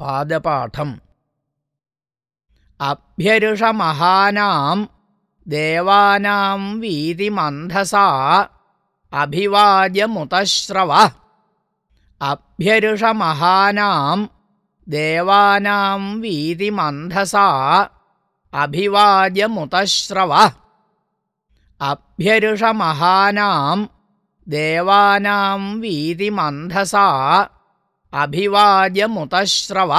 पादपाठम्। अभ्यरुषमहानाम् देवानाम् वीतिमन्धसा अभिवाद्यमुतश्रव। अभ्यरुषमहानाम् देवानाम् वीतिमन्धसा अभिवाद्यमुतश्रव। अभ्यरुषमहानाम् देवानाम् वीतिमन्धसा अभिवाद्यमुतश्रव